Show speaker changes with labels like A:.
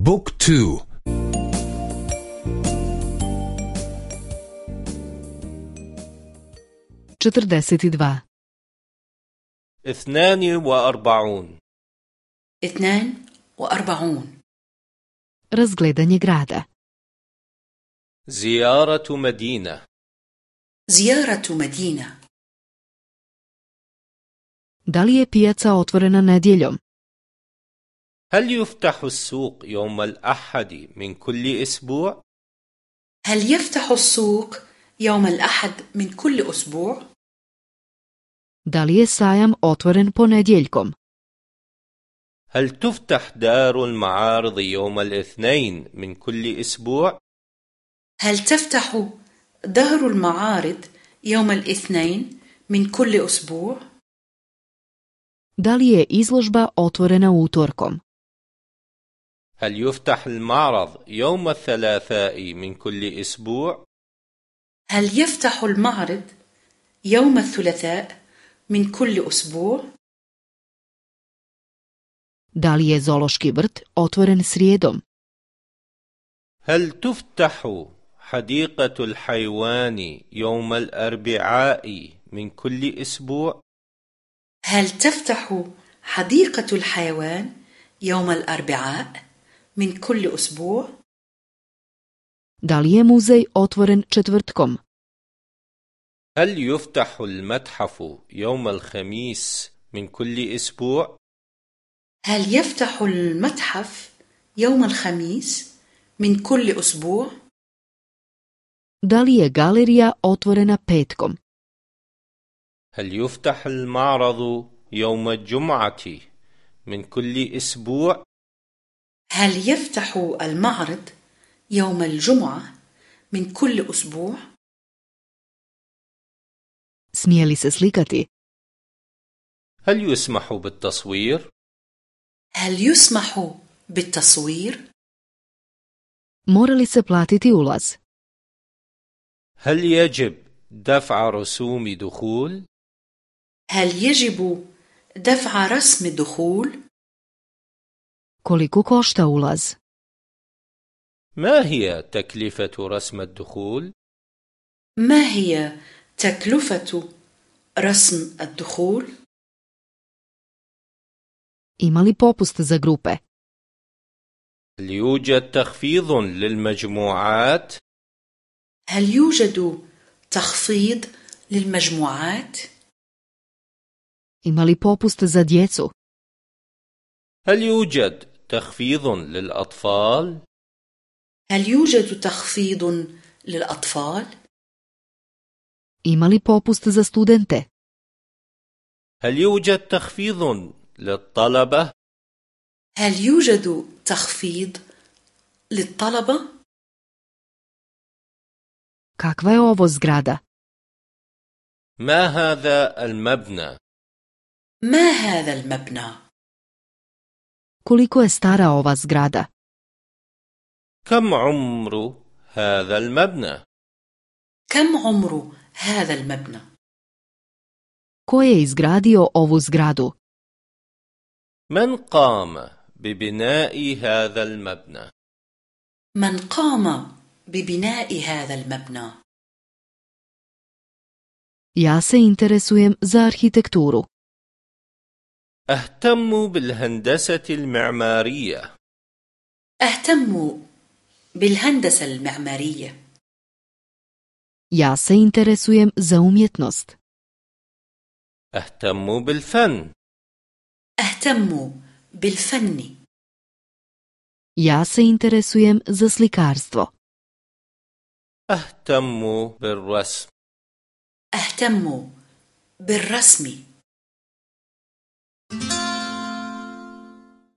A: بوك تو
B: četrdeset dva
C: اثنان وأربعون
D: اثنان وأربعون
B: razgledanje grada
C: زيارة مدينة
D: زيارة مدينة
B: Da li je pijaca otvorena nedjeljom?
C: هل يفتح السوق يوم الأحد من كل أسبوع؟
D: هل يفتح السوق يوم الأحد من كل أسبوع؟
B: Da li je sajam otvoren ponedjeljkom?
C: هل تفتح دار المعارض يوم الاثنين من كل أسبوع؟
D: هل تفتح دار المعارض يوم الاثنين من كل أسبوع؟
B: Da li je izložba otvorena utorkom?
C: هل يفتح المعرض يوم الثلاثاء من كل أسبوع؟
D: هل يفتح المعرض يوم الثلاثاء من كل أسبوع؟
B: Da li je vrt otvoren srijedom?
C: هل تفتح حديقة الحيوان يوم الأربعاء من كل أسبوع؟
D: هل تفتح حديقة الحيوان يوم الأربعاء من كل أسبوع؟
B: Da li je muzej otvoren četvrtkom?
C: هل يفتح المتحف يوم الخميس من كل أسبوع؟
D: هل يفتح المتحف يوم الخميس من كل أسبوع؟
B: Da li je galerija otvorena petkom?
C: هل يفتح المعرض يوم الجمعة من كل أسبوع؟
D: هل يفتح المعرض يوم الجمعة من كل أسبوع؟
B: Smije li se slikati?
C: هل يسمح بالتصوير؟
D: هل يسمح بالتصوير؟
B: Mora li se platiti ulaz?
C: هل يجب دفع رسوم دخول؟
D: هل يجب دفع رسم الدخول؟
B: Koliko košta ulaz?
C: ما هي تكلفة رسم الدخول؟
D: ما هي تكلفة رسم الدخول؟
B: Ima li popust za grupe?
C: هل يوجد تخفيض للمجموعات؟
D: هل يوجد تخفيض للمجموعات؟
B: Ima li popust za djecu?
C: هل يوجد تخفيض للأطفال؟
D: هل يوجد تخفيض للأطفال؟
B: Ima li popust za studente?
C: هل يوجد تخفيض للطلبة؟
D: هل يوجد تخفيض للطلبة؟
B: Kakva je ovo zgrada?
C: ما هذا المبنى؟
D: ما هذا المبنى؟
B: Koliko je stara ova zgrada?
C: كم عمر هذا المبنى؟
D: كم عمر هذا المبنى؟
B: Ko je izgradio ovu zgradu?
C: من قام ببناء هذا المبنى؟
D: من قام ببناء هذا المبنى؟
B: Ja se interesujem za arhitekturu.
C: أهتم بالهندسة المعمارية.
D: أهتم بالهندسة المعمارية.
B: Ja se interesujem za umjetnost.
C: أهتم بالفن.
D: أهتم بالفن.
B: Ja se interesujem za slikarstvo.
C: أهتم بالرسم.
D: أهتم بالرسم. Thank you.